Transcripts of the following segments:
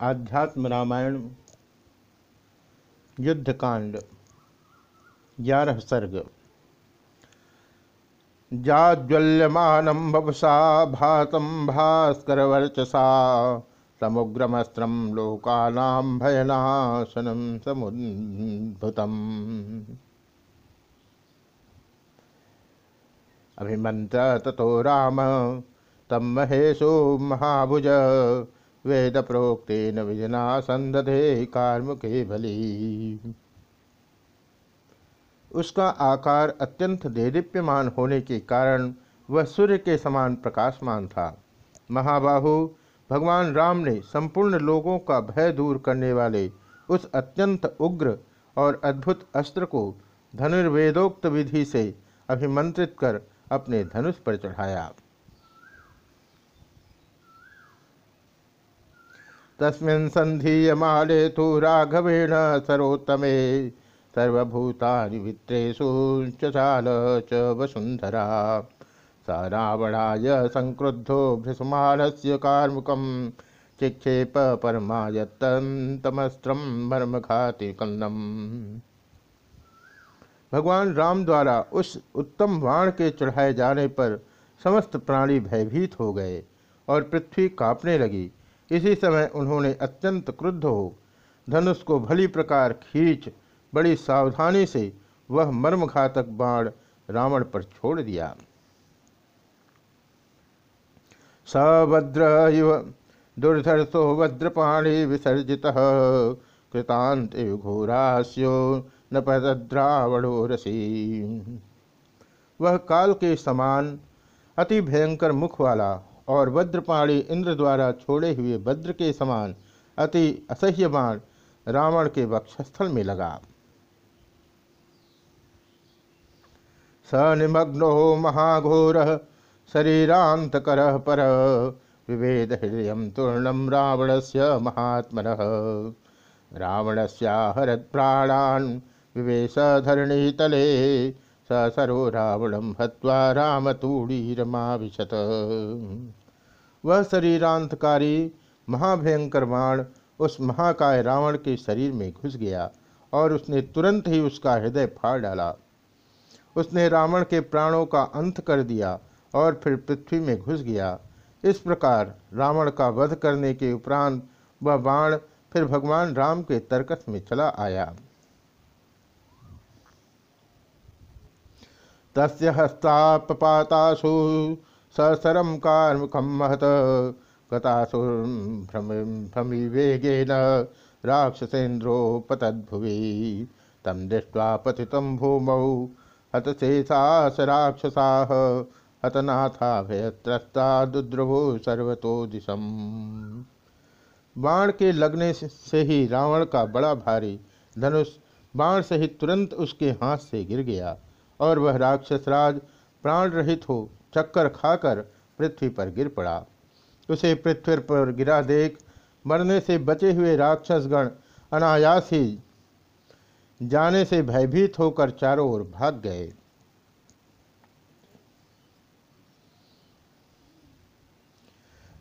आध्यात्म रामायण युद्धकांड ग्यारह सर्ग। जाज्वल्यमानं भवसा भातं भास्करवर्चसा समुग्रमस्त्रं लोकानां भयनाशनं समुद्भुतम्। अभिमन्त्र ततो राम, तं महेशो महाभुज। वेद प्रोक्तेन विजना संदधे कार्मुके भली। उसका आकार अत्यंत देदीप्यमान होने के कारण वह सूर्य के समान प्रकाशमान था। महाबाहु, भगवान राम ने संपूर्ण लोगों का भय दूर करने वाले उस अत्यंत उग्र और अद्भुत अस्त्र को धनुर्वेदोक्त विधि से अभिमंत्रित कर अपने धनुष पर चढ़ाया। तस्मिन् सन्धीयमाले तु राघवेण सरोत्तमे। सर्वभूतानि चाल च वसुन्धरा। स रावणाय संक्रुद्धो भृसमालस्य कार्मुकं चिक्षेप परमायत्तमस्त्रं मर्मघाति कन्नम भगवान राम द्वारा उस उत्तम बाण के चढ़ाए जाने पर समस्त प्राणी भयभीत हो गए और पृथ्वी कांपने लगी। इसी समय उन्होंने अत्यंत क्रुद्ध हो, धनुष को भली प्रकार खींच, बड़ी सावधानी से वह मर्मघातक बाण रावण पर छोड़ दिया। सभद्र इव दुर्धर्षो वज्रपाणी विसर्जित कृतांत घोरास्यो न पद्रावणो रसी। वह काल के समान अति भयंकर मुख वाला और वज्रपाणी इंद्र द्वारा छोड़े हुए वज्र के समान अति असह्य बाण रावण के वक्षस्थल में लगा। स निमग्नो महाघोर शरीरांतकर पर विभेद हृदय तूर्णम रावण से महात्म रावण प्राणान विवेश धरणी तले स सरो रावणम हत्वा रामतूड़ीरमाविशत। वह शरीरांतकारी महाभयंकर बाण उस महाकाय रावण के शरीर में घुस गया और उसने तुरंत ही उसका हृदय फाड़ डाला। उसने रावण के प्राणों का अंत कर दिया और फिर पृथ्वी में घुस गया। इस प्रकार रावण का वध करने के उपरांत वह बाण फिर भगवान राम के तर्कस में चला आया। तस्य हस्तापातासु ससरम कार्मुखम महत गतासुर्भ्रमिवेगेन राक्षसेन्द्रो पतद्भुवि तम दृष्ट्वा पतितं भूमौ हतशेषास राक्षसाः। हतनाथा भयत्रस्ता दुद्रभो सर्वतो दिशम बाण के लगने से ही रावण का बड़ा भारी धनुष बाण सहित तुरंत उसके हाथ से गिर गया और वह राक्षसराज प्राण रहित हो चक्कर खाकर पृथ्वी पर गिर पड़ा। उसे पृथ्वी पर गिरा देख मरने से बचे हुए राक्षसगण अनायास ही जाने से भयभीत होकर चारों ओर भाग गए।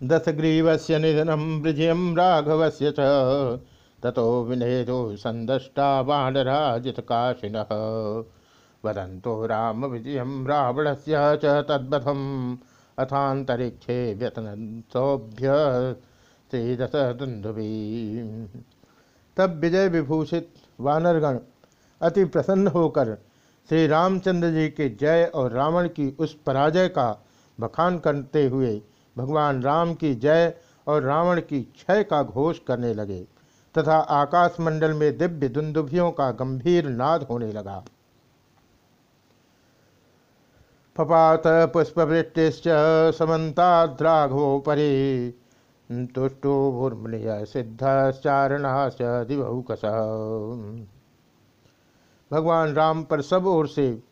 दशग्रीवस्य निधनम ब्रजयम राघवस्य च। ततो विनेदो संदष्टा वानराजितकाशिनः वदन्तो राम विजय रावण से तद्वधम। अथातरीक्षे व्यतनसौभ्य श्रीदश दुंदुभी तब विजय विभूषित वानरगण, अति प्रसन्न होकर श्री रामचंद्र जी के जय और रावण की उस पराजय का बखान करते हुए भगवान राम की जय और रावण की क्षय का घोष करने लगे, तथा आकाशमंडल में दिव्य दुंदुभियों का गंभीर नाद होने लगा। पपात पुष्पवृष्टिश्च समन्ताद्राघवोपरि तुष्टो भूर्मणिय सिद्धश्चारणाश्च दिवहुकस भगवान राम पर सब ओर से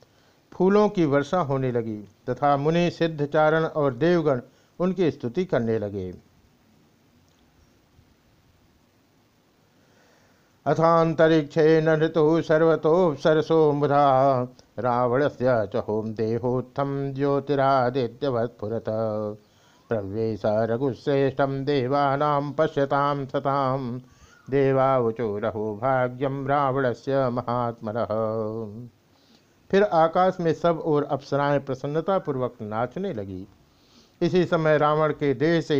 फूलों की वर्षा होने लगी, तथा मुनि सिद्धचारण और देवगण उनकी स्तुति करने लगे। अथातरीक्षे नृतु सर्वतो सरसो मुधा रावण से च होम देहोत्थम ज्योतिरादित्यवत्फुरत प्रवेश रघुश्रेष्ठम देवानां पश्यतां सतां। देवावचो रहो भाग्यम रावण से महात्मन। फिर आकाश में सब और अप्सराएँ प्रसन्नतापूर्वक नाचने लगी। इसी समय रावण के देह से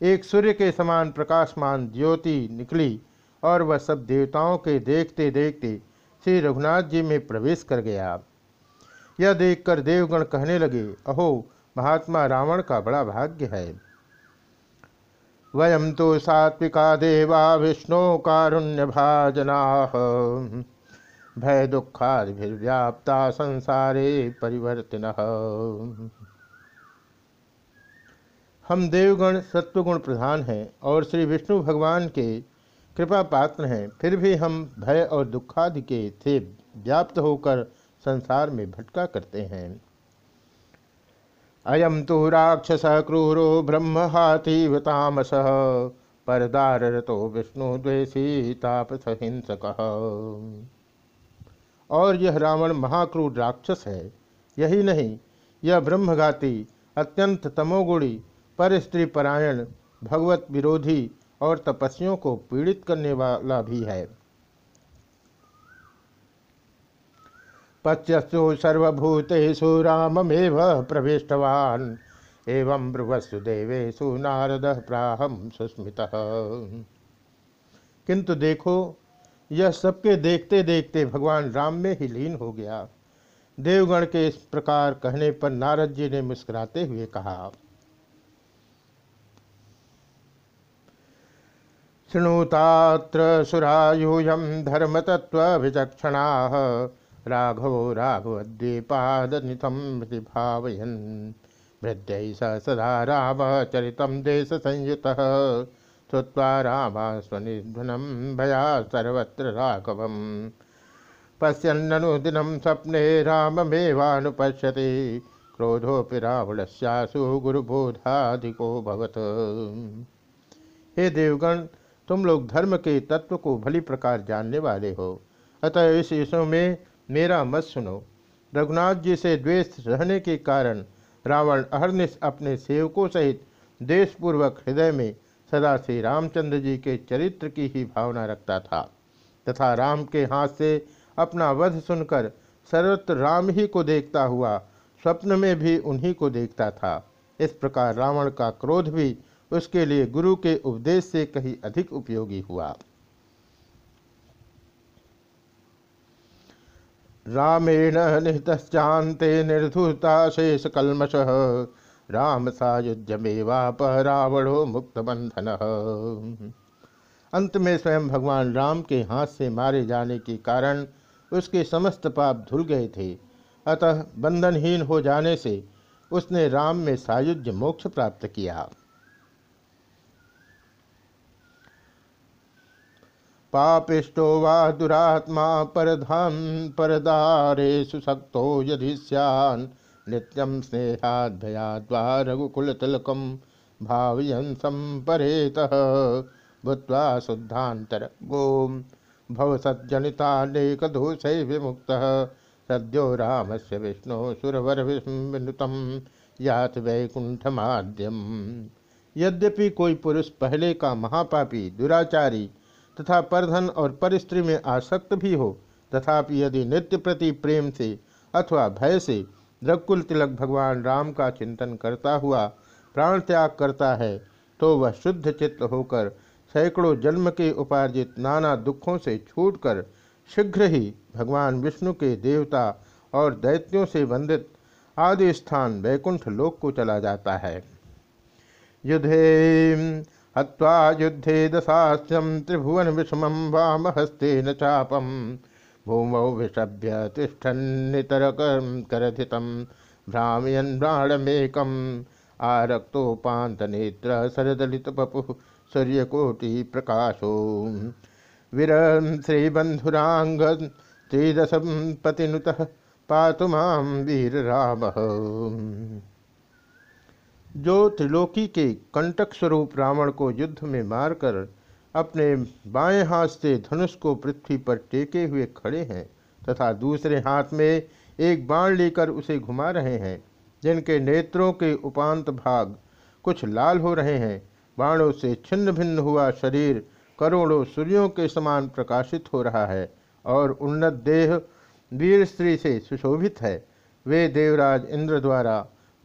एक सूर्य के समान प्रकाशमान ज्योति निकली। और वह सब देवताओं के देखते देखते श्री रघुनाथ जी में प्रवेश कर गया। यह देखकर देवगण कहने लगे, अहो, महात्मा रावण का बड़ा भाग्य है। वयम तो सात्विका देवा विष्णु कारुण्य भाजना। भय दुखादिव्याप्ता संसारे परिवर्तिन। हम देवगण सत्वगुण प्रधान हैं और श्री विष्णु भगवान के कृपा पात्र हैं। फिर भी हम भय और दुखादि के थे व्याप्त होकर संसार में भटका करते हैं। अयम तो राक्षस क्रूरो ब्रह्म हाथी तामस, परदार रतो विष्णु द्वेषी हिंसक और यह रावण महाक्रूर राक्षस है। यही नहीं, यह ब्रह्मघाती अत्यंत तमोगुणी पर स्त्री परायण भगवत विरोधी और तपस्वियों को पीड़ित करने वाला भी है। पच्यसु सर्वभूतेषु राममेव प्रविष्टवान, एवं ब्रुवस्सु देवेशु नारद प्राहम सुस्मित। किंतु देखो, यह सबके देखते देखते भगवान राम में ही लीन हो गया। देवगण के इस प्रकार कहने पर नारद जी ने मुस्कुराते हुए कहा शृणुतात्र सुरायूयं धर्मतत्त्वविचक्षणाः राघवो राघवद्वीपादनितं प्रतिभावयन् वृद्ध्यै स सदा रामचरितं देशसंयुतः। श्रुत्वा रामास्वनिध्वनं भया सर्वत्र राघवम्। पश्यन्ननुदिनं स्वप्ने राममेवानुपश्यति। क्रोधोऽपि रावणस्यासु गुरुबोधाधिको भवत्। हे देवगण तुम लोग धर्म के तत्व को भली प्रकार जानने वाले हो। अतः इस विषय में मेरा मत सुनो। रघुनाथ जी से द्वेष रहने के कारण रावण अहरनिश अपने सेवकों सहित देशपूर्वक हृदय में सदा से रामचंद्र जी के चरित्र की ही भावना रखता था तथा राम के हाथ से अपना वध सुनकर सर्वत्र राम ही को देखता हुआ स्वप्न में भी उन्हीं को देखता था। इस प्रकार रावण का क्रोध भी उसके लिए गुरु के उपदेश से कहीं अधिक उपयोगी हुआ। रामेण निहतश्चान्ते निर्धुता शेष कलमश राम सायुध्यमेवाप रावणो मुक्त बंधन अंत में स्वयं भगवान राम के हाथ से मारे जाने के कारण उसके समस्त पाप धुल गए थे। अतः बंधनहीन हो जाने से उसने राम में सायुज्य मोक्ष प्राप्त किया। पापिष्टो वा दुरात्मा परधान परदारे सुशक्तो यदि सैन नित्यम स्नेहाद भयाद्वा रघुकुलतिलकम भावयन संपरेत भूत्वा शुद्धांतर गोम भवसज्जनितानेकदोषै विमुक्त। सद्यो राम से विष्णु सुरवर विनुतम यात वैकुंठमाद्यम यद्यपि कोई पुरुष पहले का महापापी, दुराचारी तथा परधन और पर स्त्री में आसक्त भी हो, तथापि यदि नित्य प्रति प्रेम से अथवा भय से रघुकुल तिलक भगवान राम का चिंतन करता हुआ प्राण त्याग करता है तो वह शुद्ध चित्त होकर सैकड़ों जन्म के उपार्जित नाना दुखों से छूटकर शीघ्र ही भगवान विष्णु के देवता और दैत्यों से वंदित आदि स्थान वैकुंठ लोक को चला जाता है। युद्धे हवा युद्धे दशास्यम त्रिभुवन विषमं वाम हस्ते न चापम भूमौ विषभ्य तिष्ठन्नितरकरधितं भ्रामयन् प्राणमेकम् आरक्तोपान्तनेत्र सरदलितपपुः सूर्यकोटिप्रकाशो। विरं श्रीबन्धुराङ्ग त्रिदशं पतिनुतः पातु माँ वीररामः। जो त्रिलोकी के कंटक स्वरूप रावण को युद्ध में मारकर अपने बाएँ हाथ से धनुष को पृथ्वी पर टेके हुए खड़े हैं तथा दूसरे हाथ में एक बाण लेकर उसे घुमा रहे हैं, जिनके नेत्रों के उपांत भाग कुछ लाल हो रहे हैं। बाणों से छिन्न भिन्न हुआ शरीर करोड़ों सूर्यों के समान प्रकाशित हो रहा है और उन्नत देह वीर स्त्री से सुशोभित है। वे देवराज इंद्र द्वारा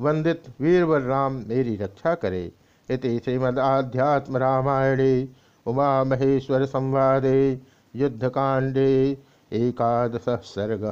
वंदित वीरवर राम मेरी रक्षा करे। इति श्रीमद्ध्यात्म रामायणे, उमा महेश्वर संवादे, युद्धकांडे, एकादश सर्ग।